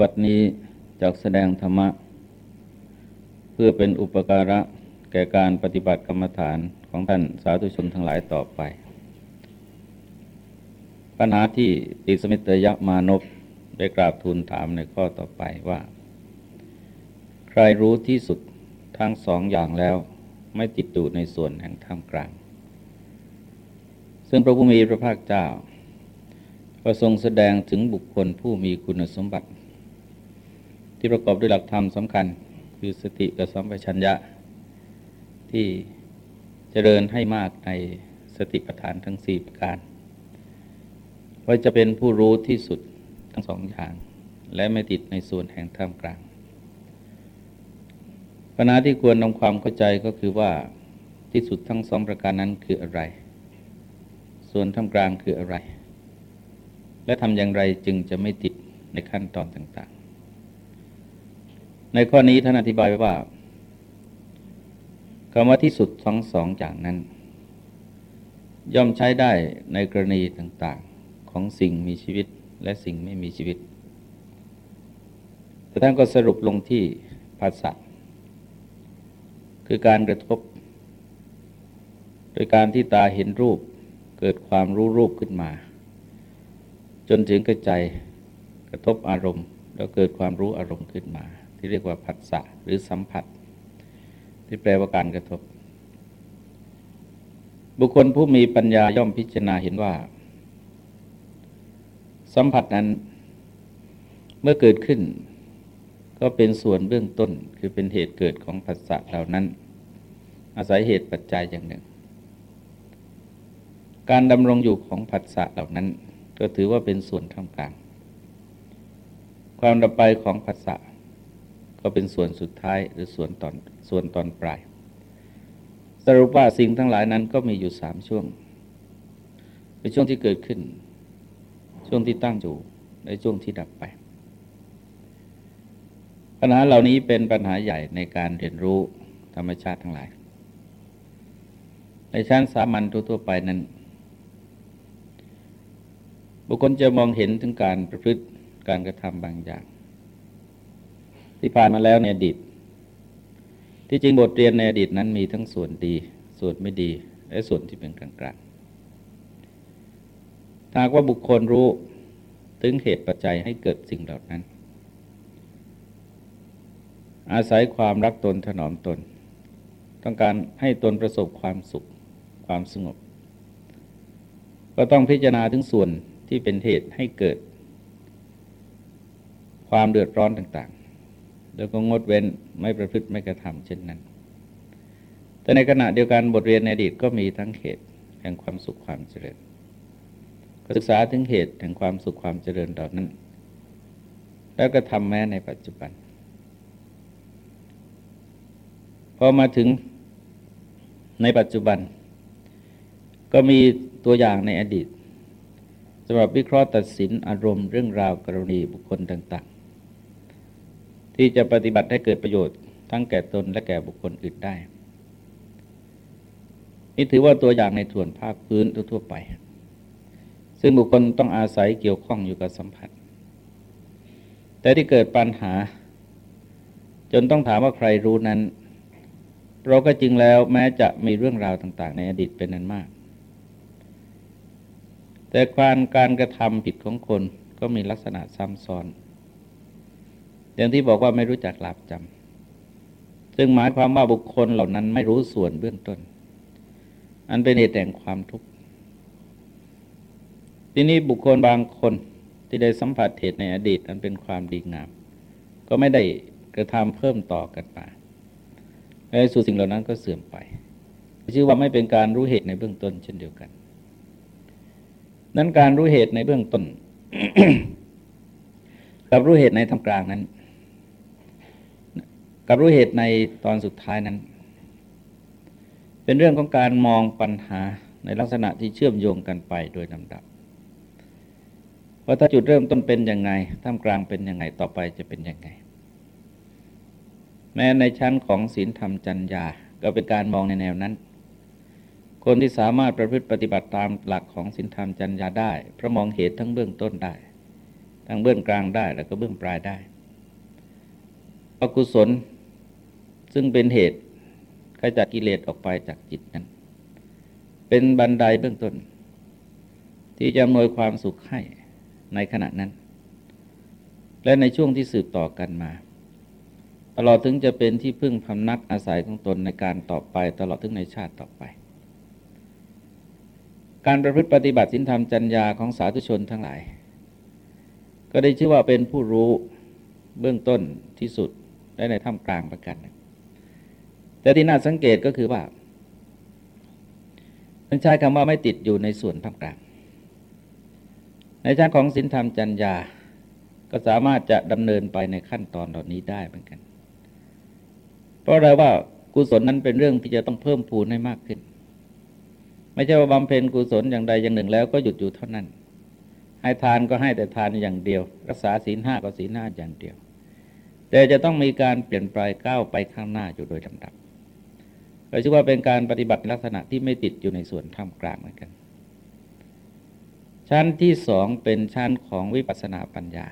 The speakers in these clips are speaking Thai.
บัดนี้จากแสดงธรรมะ เพื่อเป็นอุปการะแก่การปฏิบัติกรรมฐานของท่านสาธุชนทั้งหลายต่อไป ปัญหาที่ติสมิตยมานพได้กราบทูลถามในข้อต่อไปว่า ใครรู้ที่สุดทั้งสองอย่างแล้วไม่ติดอยู่ในส่วนแห่งท่ามกลาง ซึ่งพระผู้มีพระภาคเจ้าประทรงแสดงถึงบุคคลผู้มีคุณสมบัติ ที่ประกอบด้วยหลักธรรมสำคัญ คือสติกับสัมปชัญญะ ที่เจริญให้มากในสติปัฏฐานทั้งสี่ประการว่าจะเป็นผู้รู้ที่สุดทั้งสองอย่าง และไม่ติดในส่วนแห่งท่ามกลางปัญหาที่ควรทำความเข้าใจก็คือว่าที่สุดทั้งสองประการนั้นคืออะไร ส่วนท่ามกลางคืออะไร และทำอย่างไรจึงจะไม่ติดในขั้นตอนต่างๆ ในข้อนี้ท่านอธิบายไว้ว่าคำว่าที่สุดทั้งสองอย่างนั้น ย่อมใช้ได้ในกรณีต่างๆของสิ่งมีชีวิตและสิ่งไม่มีชีวิต แต่ท่านก็สรุปลงที่ภาษาคือการกระทบ โดยการที่ตาเห็นรูปเกิดความรู้รูปขึ้นมา จนถึงกระใจกระทบอารมณ์ แล้วเกิดความรู้อารมณ์ขึ้นมา ที่เรียกว่าผัสสะหรือสัมผัส ที่แปลว่าการกระทบ บุคคลผู้มีปัญญาย่อมพิจารณาเห็นว่า สัมผัสนั้นเมื่อเกิดขึ้น ก็เป็นส่วนเบื้องต้นคือเป็นเหตุเกิดของผัสสะเหล่านั้น อาศัยเหตุปัจจัยอย่างหนึ่ง การดำรงอยู่ของผัสสะเหล่านั้น ก็ถือว่าเป็นส่วนท่ามกลาง ความดับไปของผัสสะ ก็เป็นส่วนสุดท้ายหรือส่วนตอนส่วนตอนปลาย สรุปว่าสิ่งทั้งหลายนั้นก็มีอยู่สามช่วงเป็นช่วงที่เกิดขึ้น ช่วงที่ตั้งอยู่ในช่วงที่ดับไป ปัญหาเหล่านี้เป็นปัญหาใหญ่ในการเรียนรู้ธรรมชาติทั้งหลาย ในชั้นสามัญทั่วไปนั้น บุคคลจะมองเห็นถึงการประพฤติการกระทำบางอย่าง ที่ผ่านมาแล้วในอดีต ที่จริงบทเรียนในอดีตนั้นมีทั้งส่วนดี ส่วนไม่ดี และส่วนที่เป็นกลางๆหากว่าบุคคลรู้ถึงเหตุปัจจัยให้เกิดสิ่งเหล่านั้น อาศัยความรักตนถนอมตน ต้องการให้ตนประสบความสุขความสงบ ก็ต้องพิจารณาถึงส่วนที่เป็นเหตุให้เกิด ความเดือดร้อนต่าง แล้วก็งดเว้นไม่ประพฤติไม่กระทำเช่นนั้น แต่ในขณะเดียวกันบทเรียนในอดีตก็มีทั้งเหตุแห่งความสุขความเจริญศึกษาถึงเหตุแห่งความสุขความเจริญเหล่านั้น แล้วก็ทำแม้ในปัจจุบัน พอมาถึงในปัจจุบัน ก็มีตัวอย่างในอดีตสำหรับวิเคราะห์ตัดสินอารมณ์เรื่องราวกรณีบุคคลต่าง ที่จะปฏิบัติให้เกิดประโยชน์ ทั้งแก่ตนและแก่บุคคลอื่นได้ นี่ถือว่าตัวอย่างในส่วนภาคพื้นทั่วไป ซึ่งบุคคลต้องอาศัยเกี่ยวข้องอยู่กับสัมผัส แต่ที่เกิดปัญหา จนต้องถามว่าใครรู้นั้นเราก็จริงแล้วแม้จะมีเรื่องราวต่าง ๆ ในอดีตเป็นนั้นมาก แต่การการกระทำผิดของคนก็มีลักษณะซ้ำซ้อน อย่างที่บอกว่าไม่รู้จักหลับจำซึ่งหมายความว่าบุคคลเหล่านั้นไม่รู้ส่วนเบื้องต้น อันเป็นเหตุแห่งความทุกข์ทีนี้บุคคลบางคนที่ได้สัมผัสเหตุในอดีตอันเป็นความดีงาม ก็ไม่ได้กระทำเพิ่มต่อกันมาในสู่สิ่งเหล่านั้นก็เสื่อมไปชื่อว่าไม่เป็นการรู้เหตุในเบื้องต้นเช่นเดียวกัน นั้นการรู้เหตุในเบื้องต้น กับรู้เหตุในทำกลางนั้น กับรู้เหตุในตอนสุดท้ายนั้น เป็นเรื่องของการมองปัญหาในลักษณะที่เชื่อมโยงกันไปโดยลำดับว่าถ้าจุดเริ่มต้นเป็นยังไงท่ามกลางเป็นยังไงต่อไปจะเป็นยังไง แม้ในชั้นของศีลธรรมจัญญาก็เป็นการมองในแนวนั้น คนที่สามารถประพฤติปฏิบัติตามหลักของศีลธรรมจัญญาได้เพราะมองเหตุทั้งเบื้องต้นได้ททั้งเบื้องกลางได้แล้วก็เบื้องปลายได้อกุศล ซึ่งเป็นเหตุขจัดกิเลสออกไปจากจิตนั้น เป็นบันไดเบื้องต้น ที่จะอำนวยความสุขให้ในขณะนั้น และในช่วงที่สืบต่อกันมา ตลอดถึงจะเป็นที่พึ่งพำนักอาศัยของตนในการต่อไป ตลอดถึงในชาติต่อไป การประพฤติปฏิบัติสินธรรมจัญญาของสาธุชนทั้งหลาย ก็ได้ชื่อว่าเป็นผู้รู้เบื้องต้นที่สุดและในท่ามกลางประกัน แต่ที่น่าสังเกตก็คือว่ามันใช้คำว่าไม่ติดอยู่ในส่วนท่ามกลาง ในชั้นของศีลธรรมจัญญา ก็สามารถจะดำเนินไปในขั้นตอนเหล่านี้ได้เหมือนกัน เพราะอะไรว่ากุศลนั้นเป็นเรื่องที่จะต้องเพิ่มพูนให้มากขึ้น ไม่ใช่ว่าบำเพ็ญกุศลอย่างใดอย่างหนึ่งแล้วก็หยุดอยู่เท่านั้น ให้ทานก็ให้แต่ทานอย่างเดียว รักษาศีลห้าก็ศีลห้าอย่างเดียว แต่จะต้องมีการเปลี่ยนแปลงก้าวไปข้างหน้าอยู่โดยลำดับ เราชื่อว่าเป็นการปฏิบัติลักษณะที่ไม่ติดอยู่ในส่วนท่ามกลางเหมือนกัน ชั้นที่สองเป็นชั้นของวิปัสสนาปัญญา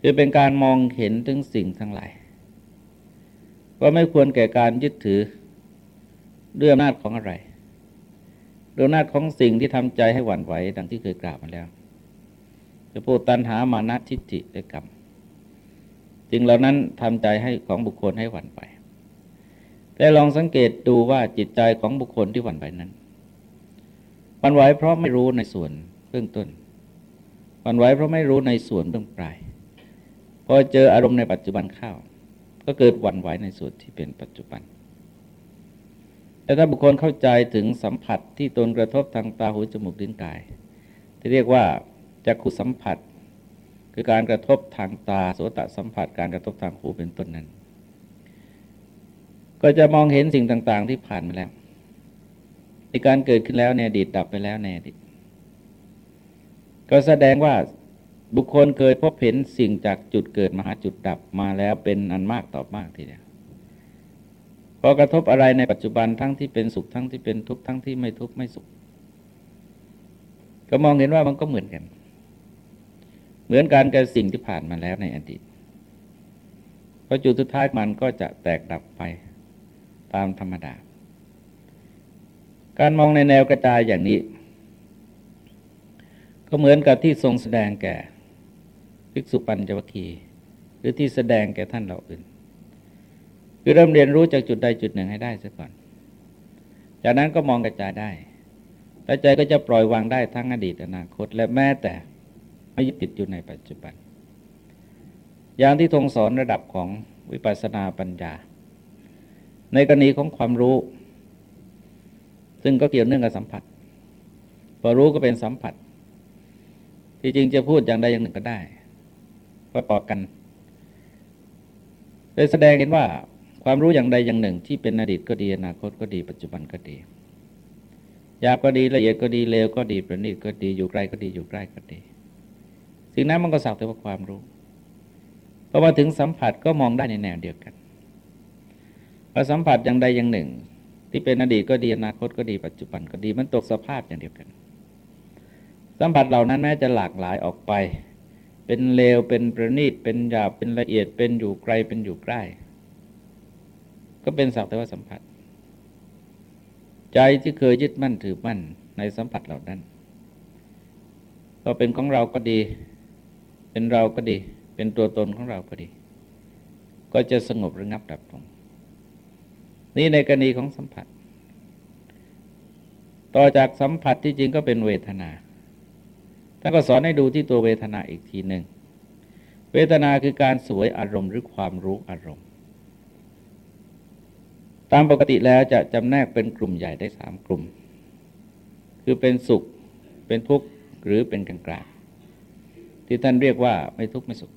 คือเป็นการมองเห็นถึงสิ่งทั้งหลายว่าไม่ควรแก่การยึดถือด้วยอำนาจของอะไรด้วยอำนาจของสิ่งที่ทำใจให้หวั่นไหวดังที่เคยกล่าวมาแล้วจะพูดตัณหามานะทิฏฐิและกรรมสิ่งเหล่านั้นทำใจให้ของบุคคลให้หวั่นไหว แต่ลองสังเกตดูว่าจิตใจของบุคคลที่หวั่นไหวนั้นหวั่นไหวเพราะไม่รู้ในส่วนเบื้องต้นหวั่นไหวเพราะไม่รู้ในส่วนเบื้องปลายพอเจออารมณ์ในปัจจุบันเข้าก็เกิดหวั่นไหวในส่วนที่เป็นปัจจุบัน แต่ถ้าบุคคลเข้าใจถึงสัมผัสที่ตนกระทบทางตาหูจมูกลิ้นกาย ที่เรียกว่าจักขุสัมผัส คือการกระทบทางตาโสตสัมผัส การกระทบทางหูเป็นต้นนั้น ก็จะมองเห็นสิ่งต่าง ๆ ที่ผ่านมาแล้วในการเกิดขึ้นแล้วในอดีตดับไปแล้วในอดีตก็แสดงว่าบุคคลเคยพบเห็นสิ่งจากจุดเกิดมาหาจุดดับมาแล้วเป็นอันมากต่อมากทีเดียวพอกระทบอะไรในปัจจุบันทั้งที่เป็นสุขทั้งที่เป็นทุกข์ทั้งที่ไม่ทุกข์ไม่สุข ก็มองเห็นว่ามันก็เหมือนกัน เหมือนการกับสิ่งที่ผ่านมาแล้วในอดีตพอจุดสุดท้ายมันก็จะแตกดับไป ตามธรรมดา การมองในแนวกระจายอย่างนี้ ก็เหมือนกับที่ทรงแสดงแก่ภิกษุปัญจวัคคีย์หรือที่แสดงแก่ท่านเราอื่น คือเริ่มเรียนรู้จากจุดใดจุดหนึ่งให้ได้ซะก่อน จากนั้นก็มองกระจายได้แต่ใจก็จะปล่อยวางได้ทั้งอดีตอนาคต และแม้แต่ไม่ยึดติดอยู่ในปัจจุบัน อย่างที่ทรงสอนระดับของวิปัสสนาปัญญา ในกรณีของความรู้ ซึ่งก็เกี่ยวเนื่องกับสัมผัสพอรู้ก็เป็นสัมผัส ที่จริงจะพูดอย่างใดอย่างหนึ่งก็ได้ประกอบกันโดยแสดงเห็นว่าความรู้อย่างใดอย่างหนึ่ง ที่เป็นอดีตก็ดีอนาคตก็ดี ปัจจุบันก็ดียากก็ดีละเอียดก็ดีเลวก็ดีประณีตก็ดีอยู่ใกล้ก็ดีอยู่ใกล้ก็ดี สิ่งนั้นมันก็สักแต่ว่าความรู้พอมาถึงสัมผัสก็มองได้ในแนวเดียวกัน ว่าสัมผัสอย่างใดอย่างหนึ่ง ที่เป็นอดีตก็ดีอนาคตก็ดีปัจจุบันก็ดีมันตกสภาพอย่างเดียวกัน สัมผัสเหล่านั้นแม้จะหลากหลายออกไป เป็นเลวเป็นประณีตเป็นหยาบเป็นละเอียดเป็นอยู่ไกลเป็นอยู่ใกล้ ก็เป็นสักแต่ว่าสัมผัส ใจที่เคยยึดมั่นถือมั่นในสัมผัสเหล่านั้นก็เป็นของเราก็ดี เป็นเราก็ดี เป็นตัวตนของเราก็ดี ก็จะสงบระงับดับลง นี่ในกรณีของสัมผัส ต่อจากสัมผัสที่จริงก็เป็นเวทนาท่านก็สอนให้ดูที่ตัวเวทนาอีกทีหนึ่ง เวทนาคือการสวยอารมณ์หรือความรู้อารมณ์ ตามปกติแล้วจะจำแนกเป็นกลุ่มใหญ่ได้สามกลุ่ม คือเป็นสุข เป็นทุกข์ หรือเป็นกลางกลางที่ท่านเรียกว่าไม่ทุกข์ไม่สุข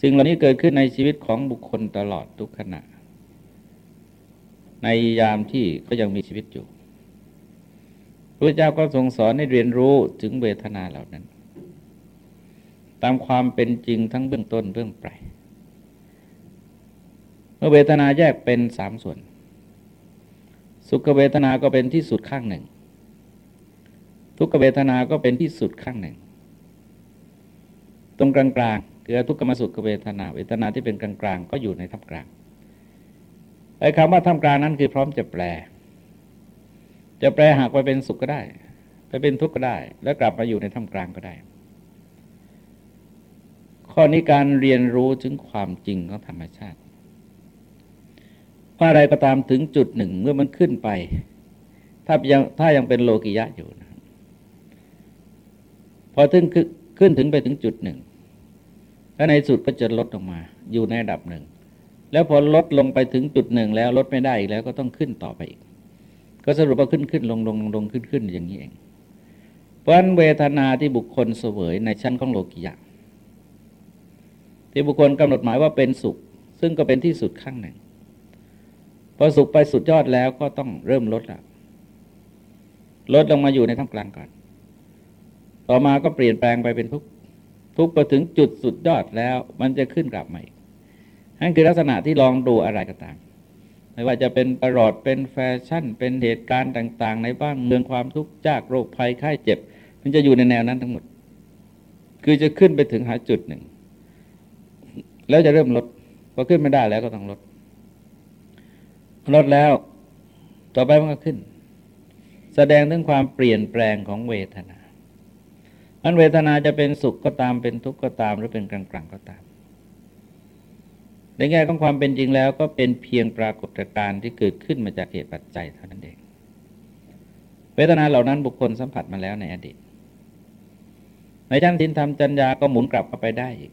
สิ่งเหล่านี้เกิดขึ้นในชีวิตของบุคคลตลอดทุกขณะ ในยามที่เขายังมีชีวิตอยู่พระเจ้าก็ทรงสอนให้เรียนรู้ถึงเวทนาเหล่านั้น ตามความเป็นจริงทั้งเบื้องต้นเบื้องปลายเมื่อเวทนาแยกเป็นสามส่วน สุขเวทนาก็เป็นที่สุดข้างหนึ่ง ทุกเวทนาก็เป็นที่สุดข้างหนึ่ง ตรงกลางๆคือทุกขมสุขเวทนา เวทนาที่เป็นกลางๆ ก็อยู่ในท่ามกลาง ไอ้คำว่าท่ามกลางนั้นคือพร้อมจะแปล จะแปลหากไปเป็นสุขก็ได้ ไปเป็นทุกข์ก็ได้ แล้วกลับมาอยู่ในท่ามกลางก็ได้ ข้อนี้การเรียนรู้ถึงความจริงของธรรมชาติว่าอะไรก็ตามถึงจุดหนึ่งเมื่อมันขึ้นไป ถ้ายังถ้ายังเป็นโลกิยะอยู่นะพอถึงขึ้นถึงไปถึงจุดหนึ่งแล้วในสุดก็จะลดลงมา อยู่ในระดับหนึ่ง แล้วพอลดลงไปถึงจุดหนึ่งแล้วลดไม่ได้อีกแล้วก็ต้องขึ้นต่อไปอีก ก็สรุปว่าขึ้นขึ้นลงลงลงขึ้นขึ้นอย่างนี้เอง เพราะเวทนาที่บุคคลเสวยในชั้นของโลกิยะที่บุคคลกำหนดหมายว่าเป็นสุข ซึ่งก็เป็นที่สุดข้างหนึ่งพอสุขไปสุดยอดแล้วก็ต้องเริ่มลดละลดลงมาอยู่ในท่ามกลางก่อน ต่อมาก็เปลี่ยนแปลงไปเป็นทุกทุกไปถึงจุดสุดยอดแล้ว มันจะขึ้นกลับมาอีก นั่นคือลักษณะที่ลองดูอะไรก็ตามไม่ว่าจะเป็นประหลอดเป็นแฟชั่น เป็นเหตุการณ์ต่าง ๆ ในบ้านเมืองความทุกข์จากโรคภัยไข้เจ็บ มันจะอยู่ในแนวนั้นทั้งหมด คือจะขึ้นไปถึงหาจุดหนึ่ง แล้วจะเริ่มลดพอขึ้นไม่ได้แล้วก็ต้องลด ลดแล้ว ต่อไปมันก็ขึ้น แสดงถึงความเปลี่ยนแปลงของเวทนาอันเวทนาจะเป็นสุขก็ตามเป็นทุกข์ก็ตามหรือเป็นกลางๆก็ตาม ในแง่ของความเป็นจริงแล้วก็เป็นเพียงปรากฏการณ์ที่เกิดขึ้นมาจากเหตุปัจจัยเท่านั้นเอง เวทนาเหล่านั้นบุคคลสัมผัสมาแล้วในอดีต ในชั้นทินธรรมจัญญาก็หมุนกลับมาไปได้อีก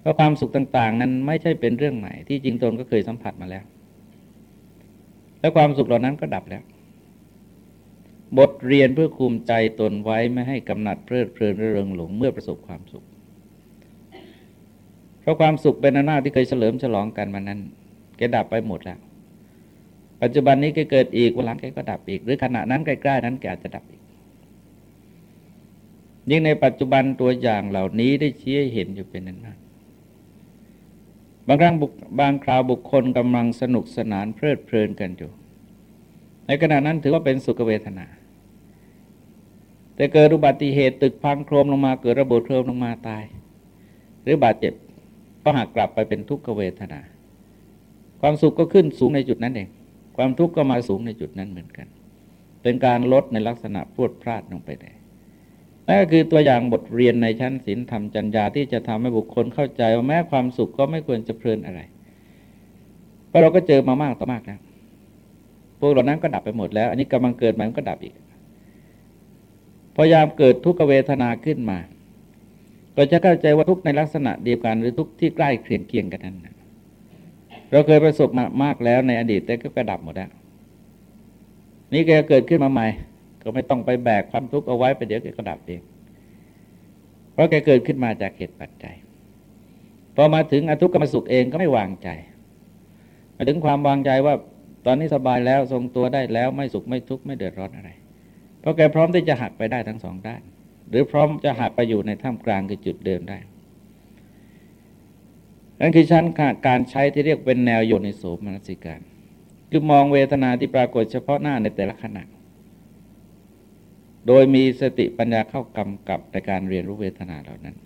เพราะความสุขต่าง ๆ นั้นไม่ใช่เป็นเรื่องใหม่ที่จริงตนก็เคยสัมผัสมาแล้ว และความสุขเหล่านั้นก็ดับแล้ว บทเรียนเพื่อคุมใจตนไว้ไม่ให้กำหนัดเพลิดเพลินเริงหลงเมื่อประสบความสุข เพราะความสุขเป็นอำนาจที่เคยเฉลิมฉลองกันมานั้นแกดับไปหมดแล้ว ปัจจุบันนี้แกเกิดอีกวันหลังแกก็ดับอีก หรือขณะนั้นใกล้ๆนั้นแกอาจจะดับอีก ยิ่งในปัจจุบันตัวอย่างเหล่านี้ได้ชี้ให้เห็นอยู่เป็นนั้นมากบางครั้งบางคราวบุคคลกำลังสนุกสนานเพลิดเพลินกันอยู่ ในขณะนั้นถือว่าเป็นสุขเวทนา แต่เกิดอุบัติเหตุตึกพังโครมลงมาเกิดระเบิดโครมลงมาตาย หรือบาดเจ็บ ก็หักกลับไปเป็นทุกขเวทนา ความสุขก็ขึ้นสูงในจุดนั้นเอง ความทุกข์ก็มาสูงในจุดนั้นเหมือนกัน เป็นการลดในลักษณะพูดพลาดลงไปได้นั่นก็คือตัวอย่างบทเรียนในชั้นศีลธรรมจัญญาที่จะทำให้บุคคลเข้าใจว่าแม้ความสุขก็ไม่ควรจะเพลินอะไร เพราะเราก็เจอมามากต่อมากแล้วพวกเหล่านั้นก็ดับไปหมดแล้ว อันนี้กำลังเกิดใหม่มันก็ดับอีก พยายามเกิดทุกขเวทนาขึ้นมา ก็จะเข้าใจว่าทุกในลักษณะเดียวกันหรือทุกที่ใกล้เคียงเคียงกันนั้นเราเคยประสบมามากแล้วในอดีตแต่ก็กระดับหมดแล้วนี่แกเกิดขึ้นมาใหม่ ก็ไม่ต้องไปแบกความทุกข์เอาไว้ไปเดี๋ยวแกก็ดับเอง เพราะแกเกิดขึ้นมาจากเหตุปัจจัยพอมาถึงอทุกขมสุขเองก็ไม่วางใจ มาถึงความวางใจว่าตอนนี้สบายแล้วทรงตัวได้แล้วไม่สุขไม่ทุกข์ไม่เดือดร้อนอะไร เพราะแกพร้อมที่จะหักไปได้ทั้งสองด้าน หรือพร้อมจะหักไปอยู่ในท่ามกลางคือจุดเดิมได้ นั่นคือชั้นการใช้ที่เรียกเป็นแนวโยนิโสมนสิการ คือมองเวทนาที่ปรากฏเฉพาะหน้าในแต่ละขณะ โดยมีสติปัญญาเข้ากำกับในการเรียนรู้เวทนาเหล่านั้น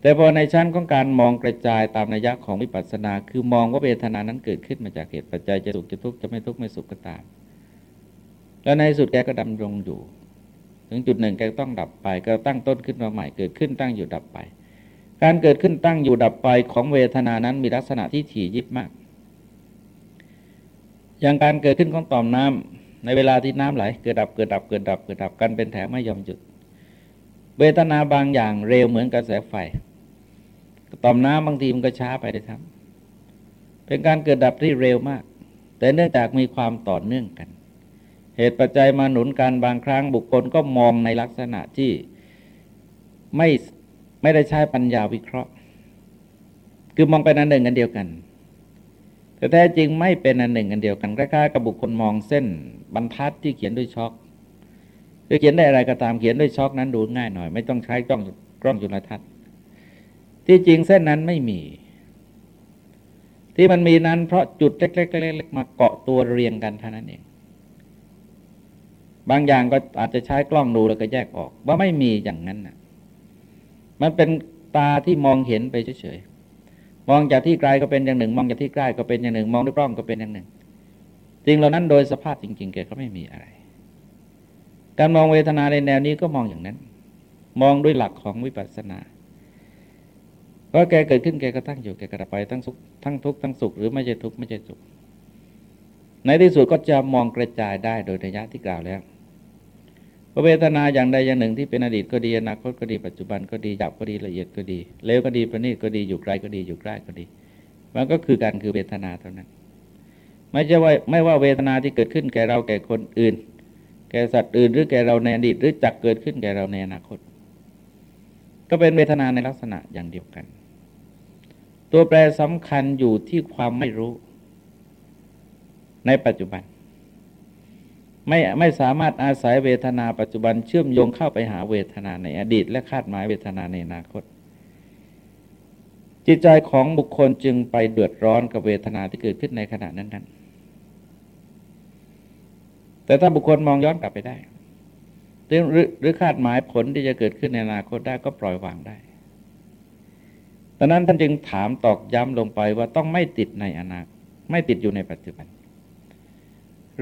แต่พอในชั้นของการมองกระจายตามนัยยะของวิปัสสนา คือมองว่าเวทนานั้นเกิดขึ้นมาจากเหตุปัจจัยจะสุขจะทุกข์จะไม่ทุกข์ไม่สุขก็ตาม แล้วในสุดแกก็ดำรงอยู่ ถึงจุดหนึ่งแกต้องดับไปก็ตั้งต้นขึ้นมาใหม่เกิดขึ้นตั้งอยู่ดับไป การเกิดขึ้นตั้งอยู่ดับไปของเวทนานั้นมีลักษณะที่ถี่ยิบมาก อย่างการเกิดขึ้นของต่อมน้ำในเวลาที่น้ำไหล เกิดดับเกิดดับเกิดดับเกิดดับกันเป็นแถวไม่ยอมหยุด เวทนาบางอย่างเร็วเหมือนกระแสไฟต่อมน้ำบางทีมันก็ช้าไปเลยครับ เป็นการเกิดดับที่เร็วมาก แต่เนื่องจากมีความต่อเนื่องกัน เหตุปัจจัยมาหนุนกันบางครั้งบุคคลก็มองในลักษณะที่ไม่ไม่ได้ใช้ปัญญาวิเคราะห์ คือมองเป็นอันหนึ่งอันเดียวกัน แต่แท้จริงไม่เป็นอันหนึ่งอันเดียวกันคล้ายๆกับบุคคลมองเส้นบรรทัดที่เขียนด้วยช็อกคือเขียนได้อะไรก็ตามเขียนด้วยช็อกนั้นดูง่ายหน่อย ไม่ต้องใช้กล้องกล้องจุลทรรศน์ ที่จริงเส้นนั้นไม่มี ที่มันมีนั้นเพราะจุดเล็กๆๆมาเกาะตัวเรียงกันเท่านั้นเอง บางอย่างก็อาจจะใช้กล้องดูแล้วก็แยกออก ว่าไม่มีอย่างนั้นนะมันเป็นตาที่มองเห็นไปเฉยๆมองจากที่ไกลก็เป็นอย่างหนึ่ง มองจากที่ใกล้ก็เป็นอย่างหนึ่ง มองด้วยกล้องก็เป็นอย่างหนึ่งสิ่งเหล่านั้นโดยสภาพจริงๆแกก็ไม่มีอะไร การมองเวทนาในแนวนี้ก็มองอย่างนั้น มองด้วยหลักของวิปัสสนาเพราะแกเกิดขึ้นแกก็ตั้งอยู่แกกระไปทั้งสุขทั้งทุกข์ทั้งสุขหรือไม่ใช่ทุกข์ไม่ใช่สุขในที่สุดก็จะมองกระจายได้โดยระยะที่กล่าวแล้ว เวทนาอย่างใดอย่างหนึ่งที่เป็นอดีตก็ดีอนาคตก็ดีปัจจุบันก็ดีหยาบก็ดีละเอียดก็ดีเลวก็ดีประณีตก็ดีอยู่ไกลก็ดีอยู่ใกล้ก็ดี มันก็คือการคือเวทนาเท่านั้น ไม่ใช่ว่าไม่ว่าเวทนาที่เกิดขึ้นแก่เราแก่คนอื่น แก่สัตว์อื่นหรือแก่เราในอดีตหรือจักเกิดขึ้นแก่เราในอนาคต ก็เป็นเวทนาในลักษณะอย่างเดียวกัน ตัวแปรสำคัญอยู่ที่ความไม่รู้ ในปัจจุบัน ไม่ไม่สามารถอาศัยเวทนาปัจจุบันเชื่อมโยงเข้าไปหาเวทนาในอดีต และคาดหมายเวทนาในอนาคต จิตใจของบุคคลจึงไปเดือดร้อนกับเวทนาที่เกิดขึ้นในขณะนั้นนั้นแต่ถ้าบุคคลมองย้อนกลับไปได้หรือหรือคาดหมายผลที่จะเกิดขึ้นในอนาคตได้ก็ปล่อยวางได้ดังนั้นท่านจึงถามตอกย้ำลงไปว่าต้องไม่ติดในอนาคตไม่ติดอยู่ในปัจจุบัน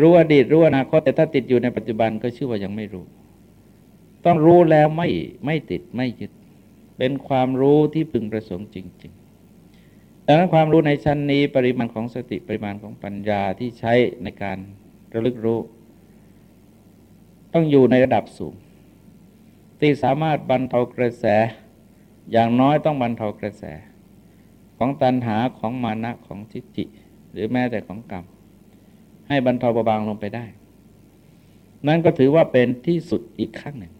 รู้อดีตรู้อนาคตแต่ถ้าติดอยู่ในปัจจุบันก็ชื่อว่ายังไม่รู้ ต้องรู้แล้วไม่ไม่ติดไม่ยึด เป็นความรู้ที่พึงประสงค์จริง ๆ ดังนั้นความรู้ในชั้นนี้ปริมาณของสติปริมาณของปัญญาที่ใช้ในการระลึกรู้ ต้องอยู่ในระดับสูง ที่สามารถบรรเทากระแส อย่างน้อยต้องบรรเทากระแส ของตัณหาของมานะของทิฏฐิหรือแม้แต่ของกรรม ให้บรรเทาเบาบางลงไปได้ นั่นก็ถือว่าเป็นที่สุดอีกขั้งหนึ่ง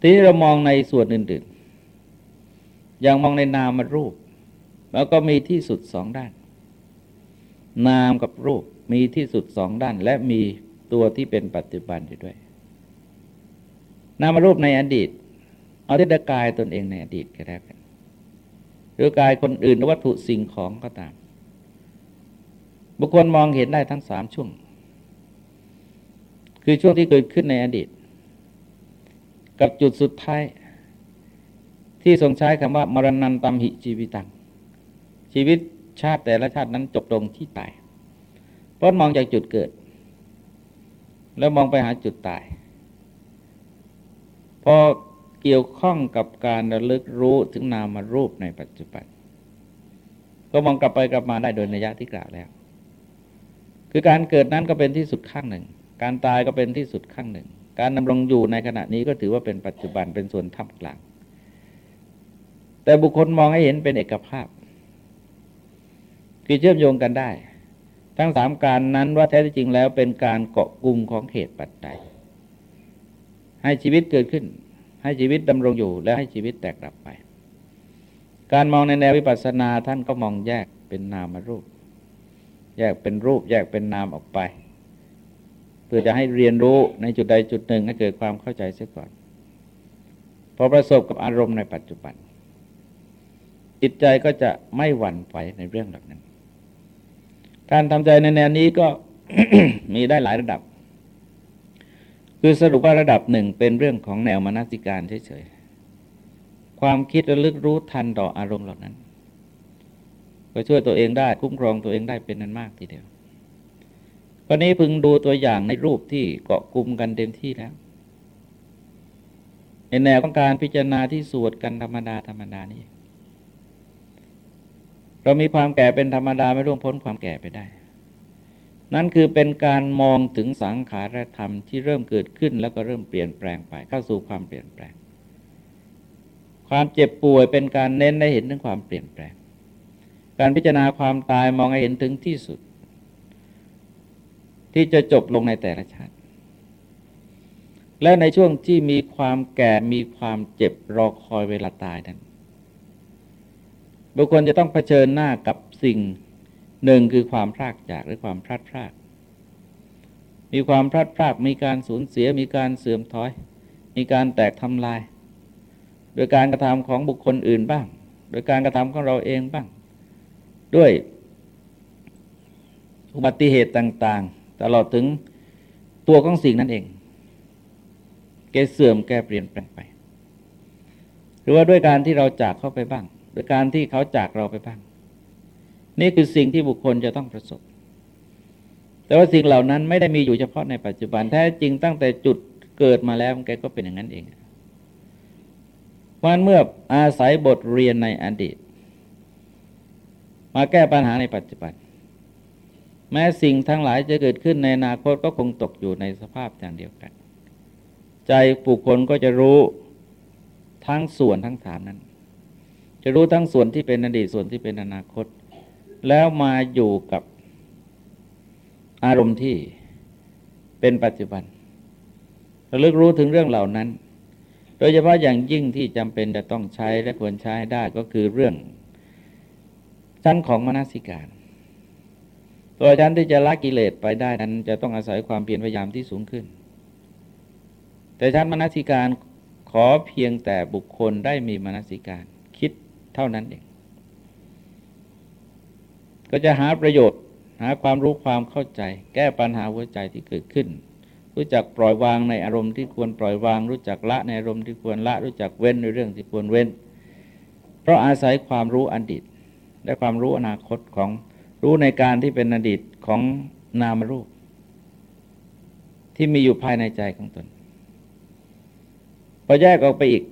ทีนี้เรามองในส่วนอื่นๆ อย่างมองในนามรูป แล้วก็มีที่สุดสองด้าน นามกับรูปมีที่สุดสองด้าน และมีตัวที่เป็นปัจจุบันอยู่ด้วย นามรูปในอดีต เอาที่ดกายตนเองในอดีตก็ได้กันหรือกายคนอื่นวัตถุสิ่งของก็ตาม บุคคลมองเห็นได้ทั้งสามช่วง คือช่วงที่เกิดขึ้นในอดีต กับจุดสุดท้าย ที่ทรงใช้คำว่ามรณันตัมหิชีวิตัง ชีวิตชาติแต่ละชาตินั้นจบลงที่ตายเพราะมองจากจุดเกิด แล้วมองไปหาจุดตาย พอเกี่ยวข้องกับการระลึกรู้ถึงนามารูปในปัจจุบัน ก็มองกลับไปกลับมาได้โดยนัยยะที่กล่าวแล้ว คือการเกิดนั้นก็เป็นที่สุดข้างหนึ่ง การตายก็เป็นที่สุดข้างหนึ่ง การดำรงอยู่ในขณะนี้ก็ถือว่าเป็นปัจจุบันเป็นส่วนท่ามกลาง แต่บุคคลมองให้เห็นเป็นเอกภาพ คือเชื่อมโยงกันได้ ทั้งสามการนั้นว่าแท้จริงแล้วเป็นการเกาะกลุ่มของเหตุปัจจัย ให้ชีวิตเกิดขึ้น ให้ชีวิตดำรงอยู่ และให้ชีวิตแตกดับไป การมองในแนววิปัสสนาท่านก็มองแยกเป็นนามรูป แยกเป็นรูปแยกเป็นนามออกไป เพื่อจะให้เรียนรู้ในจุดใดจุดหนึ่งให้เกิดความเข้าใจเสียก่อน พอประสบกับอารมณ์ในปัจจุบัน จิตใจก็จะไม่หวั่นไหวในเรื่องเหล่านั้น การทำใจในแนวนี้ก็มีได้หลายระดับ คือสรุปว่าระดับหนึ่งเป็นเรื่องของแนวมนสิการเฉยๆความคิดระลึกรู้ทันต่ออารมณ์เหล่านั้น ก็ช่วยตัวเองได้คุ้มครองตัวเองได้เป็นนั้นมากทีเดียววันนี้พึงดูตัวอย่างในรูปที่เกาะกลุ่มกันเต็มที่แล้วในแนวของการพิจารณาที่สวดกันธรรมดาธรรมดานี่เรามีความแก่เป็นธรรมดาไม่ร่วงพ้นความแก่ไปได้ นั่นคือเป็นการมองถึงสังขารธรรมที่เริ่มเกิดขึ้นแล้วก็เริ่มเปลี่ยนแปลงไปเข้าสู่ความเปลี่ยนแปลง ความเจ็บป่วยเป็นการเน้นให้เห็นถึงความเปลี่ยนแปลง การพิจารณาความตายมองให้เห็นถึงที่สุด ที่จะจบลงในแต่ละชาติ และในช่วงที่มีความแก่มีความเจ็บรอคอยเวลาตายนั้นบุคคลจะต้องเผชิญหน้ากับสิ่งหนึ่งคือความพลากจากหรือความพลาดพลาด มีความพลาดพลาดมีการสูญเสียมีการเสื่อมถอย มีการแตกทำลาย โดยการกระทำของบุคคลอื่นบ้าง โดยการกระทำของเราเองบ้าง ด้วยอุบัติเหตุต่าง ๆ ตลอดถึงตัวของสิ่งนั้นเอง แกเสื่อมแกเปลี่ยนแปลงไป หรือว่าด้วยการที่เราจากเข้าไปบ้าง โดยการที่เขาจากเราไปบ้าง นี่คือสิ่งที่บุคคลจะต้องประสบ แต่ว่าสิ่งเหล่านั้นไม่ได้มีอยู่เฉพาะในปัจจุบันแท้จริงตั้งแต่จุดเกิดมาแล้วแกก็เป็นอย่างนั้นเองวันเมื่ออาศัยบทเรียนในอดีต มาแก้ปัญหาในปัจจุบัน แม้สิ่งทั้งหลายจะเกิดขึ้นในอนาคตก็คงตกอยู่ในสภาพอย่างเดียวกัน ใจบุคคลก็จะรู้ทั้งส่วนทั้งสามนั้น จะรู้ทั้งส่วนที่เป็นอดีตส่วนที่เป็นอนาคต แล้วมาอยู่กับอารมณ์ที่เป็นปัจจุบันระลึกรู้ถึงเรื่องเหล่านั้น โดยเฉพาะอย่างยิ่งที่จำเป็นจะต้องใช้และควรใช้ได้ก็คือเรื่อง ชั้นของมนสิการ ตัวชั้นที่จะละกิเลสไปได้นั้น จะต้องอาศัยความเพียรพยายามที่สูงขึ้น แต่ชั้นมนสิการขอเพียงแต่บุคคลได้มีมนสิการ คิดเท่านั้นเอง ก็จะหาประโยชน์หาความรู้ความเข้าใจ แก้ปัญหาหัวใจที่เกิดขึ้น รู้จักปล่อยวางในอารมณ์ที่ควรปล่อยวาง รู้จักละในอารมณ์ที่ควรละ รู้จักเว้นในเรื่องที่ควรเว้น เพราะอาศัยความรู้อดีต และความรู้อนาคตของรู้ในการที่เป็นอดีตของนามรูป ที่มีอยู่ภายในใจของตนพอแยกออกไปอีก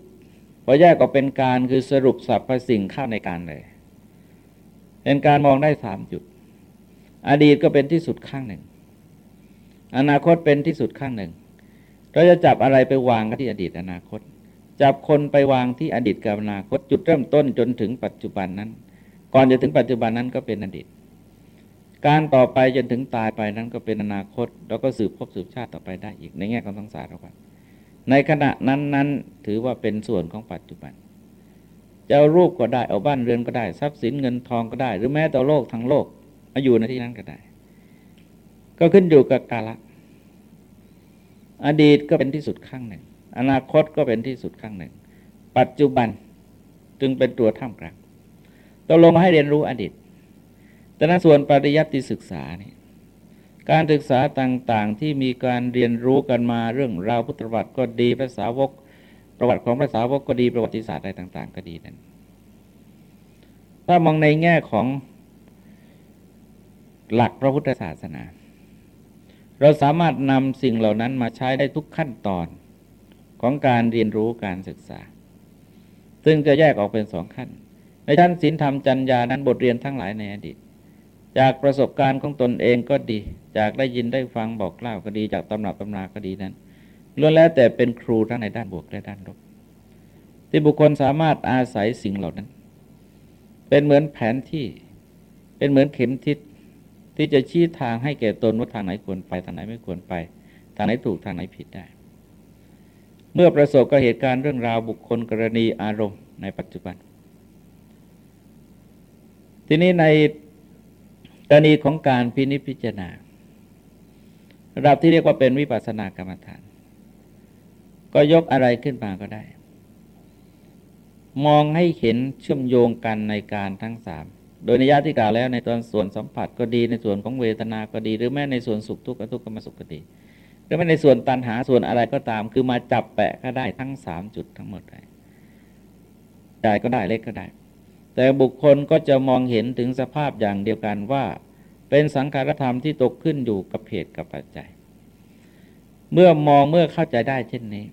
พอแยกออกเป็นการคือสรุปสรรพสิ่งเข้าในการเลย เป็นการมองได้สามจุด อดีตก็เป็นที่สุดข้างหนึ่ง อนาคตเป็นที่สุดข้างหนึ่ง เราจะจับอะไรไปวางกันที่อดีตอนาคต จับคนไปวางที่อดีตกับอนาคตจุดเริ่มต้นจนถึงปัจจุบันนั้น ก่อนจะถึงปัจจุบันนั้นก็เป็นอดีต การต่อไปจนถึงตายไปนั้นก็เป็นอนาคต แล้วก็สืบพบสืบชาติต่อไปได้อีกในแง่ของสังสารวัฏในขณะนั้นนั้นถือว่าเป็นส่วนของปัจจุบันจะเอารูปก็ได้เอาบ้านเรือนก็ได้ทรัพย์สินเงินทองก็ได้ หรือแม้แต่โลกทั้งโลกมาอยู่ในที่นั้นก็ได้ ก็ขึ้นอยู่กับกาละ อดีตก็เป็นที่สุดข้างหนึ่ง อนาคตก็เป็นที่สุดข้างหนึ่ง ปัจจุบันจึงเป็นตัวท่ามกลาง ตกลงมาให้เรียนรู้อดีต แต่ในส่วนปริยัติศึกษานี่การศึกษาต่างๆที่มีการเรียนรู้กันมาเรื่องราวพุทธประวัติก็ดีภาษาวกประวัติของภาษาวกก็ดีประวัติศาสตร์อะไรต่าง ๆ ก็ดีนั้น ถ้ามองในแง่ของหลักพระพุทธศาสนา เราสามารถนำสิ่งเหล่านั้นมาใช้ได้ทุกขั้นตอนของการเรียนรู้การศึกษา ซึ่งจะแยกออกเป็นสองขั้น ในชั้นศีลธรรมจัญญานั้นบทเรียนทั้งหลายในอดีต จากประสบการณ์ของตนเองก็ดี จากได้ยินได้ฟังบอกเล่าก็ดี จากตำหนักตำนาก็ดีนั้นล้วนแล้วแต่เป็นครูทั้งในด้านบวกและด้านลบที่บุคคลสามารถอาศัยสิ่งเหล่านั้น เป็นเหมือนแผนที่เป็นเหมือนเข็มทิศที่จะชี้ทางให้แก่ตนว่าทางไหนควรไปทางไหนไม่ควรไป ทางไหนถูกทางไหนผิดได้ เมื่อประสบกับเหตุการณ์เรื่องราวบุคคลกรณีอารมณ์ในปัจจุบัน ทีนี้ในกรณีของการพินิจพิจารณาระดับที่เรียกว่าเป็นวิปัสสนากรรมฐาน ก็ยกอะไรขึ้นมาก็ได้ มองให้เห็นเชื่อมโยงกันในการทั้งสามโดยนิยาที่กล่าวแล้วในตอนส่วนสัมผัสก็ดีในส่วนของเวทนาก็ดี หรือแม้ในส่วนสุขทุกข์ทุกข์กรรมสุขก็ดีหรือแม้ในส่วนตัณหาส่วนอะไรก็ตาม คือมาจับแปะก็ได้ทั้งสามจุดทั้งหมดเลยใหญ่ก็ได้เล็กก็ได้ แต่บุคคลก็จะมองเห็นถึงสภาพอย่างเดียวกันว่า เป็นสังขารธรรมที่ตกขึ้นอยู่กับเหตุกับปัจจัย เมื่อมองเมื่อเข้าใจได้เช่นนี้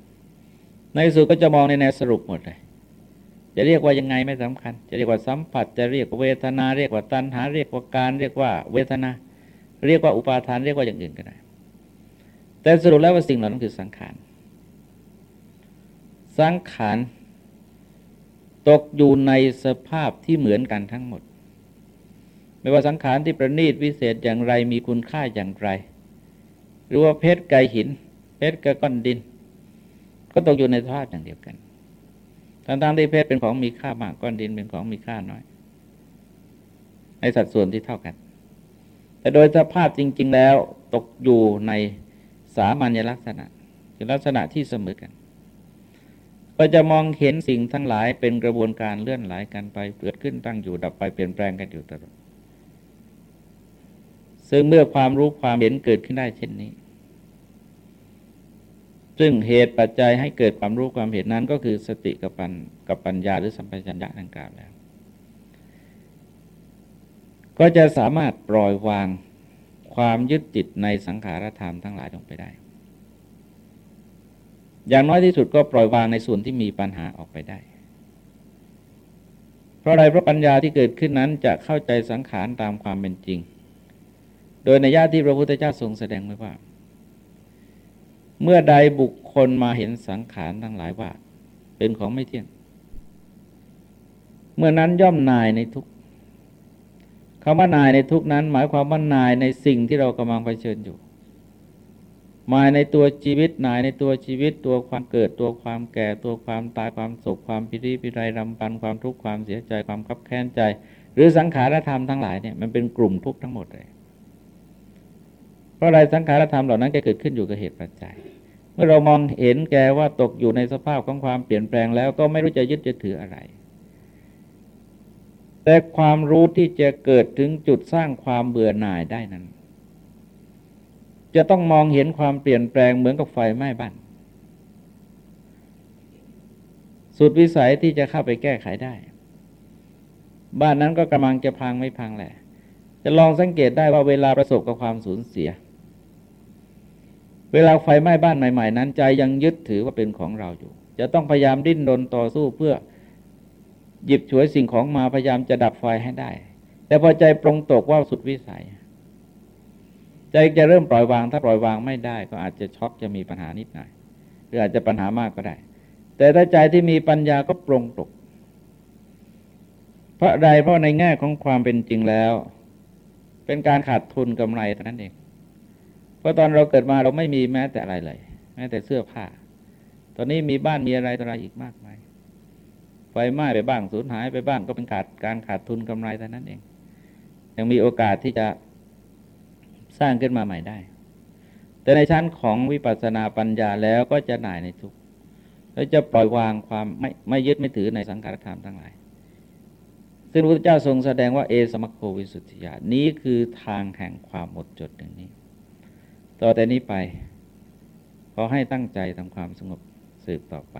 ในสุดก็จะมองในแนวสรุปหมดเลย จะเรียกว่ายังไงไม่สำคัญ จะเรียกว่าสัมผัส จะเรียกว่าเวทนา เรียกว่าตัณหา เรียกว่าการ เรียกว่าเวทนา เรียกว่าอุปาทาน เรียกว่าอย่างอื่นก็ได้ แต่สรุปแล้วว่าสิ่งเหล่านั้นคือสังขาร สังขาร ตกอยู่ในสภาพที่เหมือนกันทั้งหมด ไม่ว่าสังขารที่ประณีตวิเศษอย่างไรมีคุณค่าอย่างไร หรือว่าเพชรไกหิน เพชรกับก้อนดิน ก็ตกอยู่ในสภาพอย่างเดียวกันทั้งๆที่เพชรเป็นของมีค่ามากก้อนดินเป็นของมีค่าน้อย ในสัดส่วนที่เท่ากัน แต่โดยสภาพจริง ๆ แล้วตกอยู่ในสามัญลักษณะคือลักษณะที่เสมอกัน ก็จะมองเห็นสิ่งทั้งหลายเป็นกระบวนการเลื่อนไหลกันไปเกิดขึ้นตั้งอยู่ดับไปเปลี่ยนแปลงกันอยู่ตลอดซึ่งเมื่อความรู้ความเห็นเกิดขึ้นได้เช่นนี้ ซึ่งเหตุปัจจัยให้เกิดความรู้ความเห็นนั้นก็คือสติกับปัญกับปัญญาหรือสัมปชัญญะดังกล่าวแล้ว ก็จะสามารถปล่อยวางความยึดติดในสังขารธรรมทั้งหลายลงไปได้ อย่างน้อยที่สุดก็ปล่อยวางในส่วนที่มีปัญหาออกไปได้ เพราะอะไรเพราะปัญญาที่เกิดขึ้นนั้นจะเข้าใจสังขารตามความเป็นจริง โดยในญาติที่พระพุทธเจ้าทรงแสดงไว้ว่า เมื่อใดบุคคลมาเห็นสังขารทั้งหลายว่า เป็นของไม่เที่ยง เมื่อนั้นย่อมนายในทุกคำว่านายในทุกนั้น หมายความว่านายในสิ่งที่เรากำลังเผชิญอยู่ นายในตัวชีวิตนายในตัวชีวิต ตัวความเกิดตัวความแก่ตัวความตายความโศกความพิริพิไรรำพันความทุกข์ความเสียใจความคับแค้นใจ หรือสังขารธรรมทั้งหลายเนี่ยมันเป็นกลุ่มทุกข์ทั้งหมดเลย เพราะอะไรสังขารธรรมเหล่านั้นก็เกิดขึ้นอยู่กับเหตุปัจจัย เมื่อเรามองเห็นแกว่าตกอยู่ในสภาพของความเปลี่ยนแปลงแล้วก็ไม่รู้จะยึดจะถืออะไรแต่ความรู้ที่จะเกิดถึงจุดสร้างความเบื่อหน่ายได้นั้น จะต้องมองเห็นความเปลี่ยนแปลงเหมือนกับไฟไหม้บ้าน สุดวิสัยที่จะเข้าไปแก้ไขได้ บ้านนั้นก็กำลังจะพังไม่พังแหละ จะลองสังเกตได้ว่าเวลาประสบกับความสูญเสีย เวลาไฟไหม้บ้านใหม่ ๆ นั้นใจยังยึดถือว่าเป็นของเราอยู่ จะต้องพยายามดิ้นรนต่อสู้เพื่อหยิบฉวยสิ่งของมาพยายามจะดับไฟให้ได้ แต่พอใจปรงตกว่าสุดวิสัย ใจจะเริ่มปล่อยวาง ถ้าปล่อยวางไม่ได้ ก็อาจจะช็อกจะมีปัญหานิดหน่อยหรืออาจจะปัญหามากก็ได้ แต่ถ้าใจที่มีปัญญาก็ปรงตกเพราะใดเพราะในแง่ของความเป็นจริงแล้ว เป็นการขาดทุนกำไรเท่านั้นเอง เพราะตอนเราเกิดมาเราไม่มีแม้แต่อะไรเลย แม้แต่เสื้อผ้า ตอนนี้มีบ้านมีอะไรต่ออะไรอีกมากมายไฟไหม้ไปบ้างสูญหายไปบ้างก็เป็นขาดการขาดทุนกำไรเท่านั้นเอง ยังมีโอกาสที่จะ สร้างขึ้นมาใหม่ได้ แต่ในชั้นของวิปัสสนาปัญญาแล้วก็จะหน่ายในทุกแล้วจะปล่อยวางความไม่ไม่ยึดไม่ถือในสังขารธรรมทั้งหลาย ซึ่งพระพุทธเจ้าทรงแสดงว่าเอสมัคโควิสุทธิยานี้คือทางแห่งความหมดจดอย่างนี้ ต่อแต่นี้ไป ขอให้ตั้งใจทำความสงบสืบต่อไป